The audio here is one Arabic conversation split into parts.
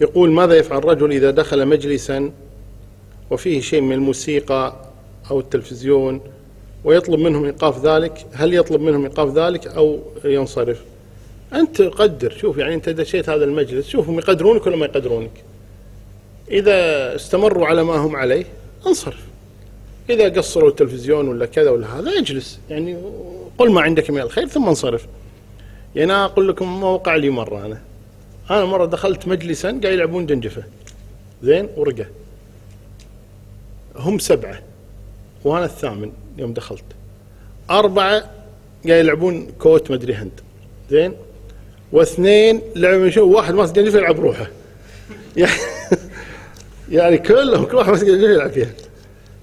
يقول ماذا يفعل الرجل إذا دخل مجلسا وفيه شيء من الموسيقى أو التلفزيون ويطلب منهم إيقاف ذلك؟ هل يطلب منهم إيقاف ذلك أو ينصرف؟ أنت قدر شوف يعني أنت دشيت هذا المجلس شوفهم يقدرونك ولا ما يقدرونك. إذا استمروا على ما هم عليه انصرف. إذا قصروا التلفزيون ولا كذا ولا هذا اجلس. يعني قل ما عندك من الخير ثم انصرف. يعني أنا أقول لكم موقع لي مرة أنا. أنا مرة دخلت مجلسا قاعد يلعبون جنجفة زين ورقة. هم سبعة وأنا الثامن يوم دخلت. أربعة قاعد يلعبون كوت مدري هند. زين؟ واثنين لعب شو؟ واحد ماسك جنجفة يلعب روحه يعني كلهم كل واحد ماسك جنجفة يلعب فيها.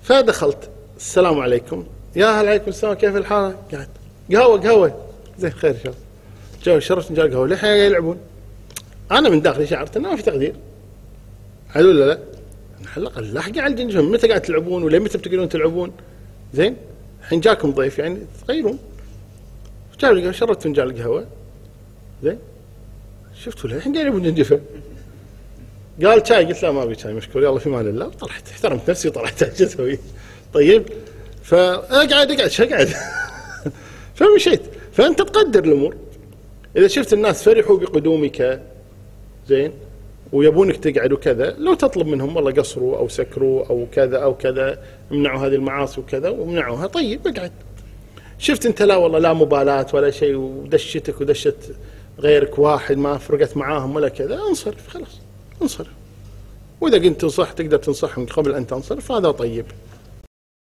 فدخلت. السلام عليكم. يا هلا عليكم السلام كيف الحال؟ قاعد. قهوة قهوة. زين خير إن شاء الله. جاء شرفت جاء قهوة. للحين يلعبون. أنا من داخلي شعرت إنه ما في تقدير. هل ولا لا؟ الأقل لاحقين على الجنجفة متى قاعد تلعبون ولا متى بتقدرون تلعبون؟ زين؟ الحين جاكم ضيف يعني تغيرون. جاب شربت فنجان القهوه زين؟ شفتوا الحين قاعد يلعبون جنجفة قال شاي؟ قلت لا ما ابي شاي مشكور يلا في مال الله. طلعت احترمت نفسي طلعت شو أسوي؟ طيب. فاقعد أقعد إيش أقعد؟ فمشيت. فأنت تقدر الأمور. إذا شفت الناس فرحوا بقدومك زين ويبونك تقعد وكذا لو تطلب منهم والله قصروا أو سكروا أو كذا أو كذا امنعوا هذه المعاصي وكذا ومنعوها طيب اقعد. شفت انت لا والله لا مبالاه ولا شيء ودشتك ودشت غيرك واحد ما فرقت معاهم ولا كذا انصرف خلاص انصرف. وإذا كنت تنصح تقدر تنصحهم قبل أن تنصرف هذا طيب.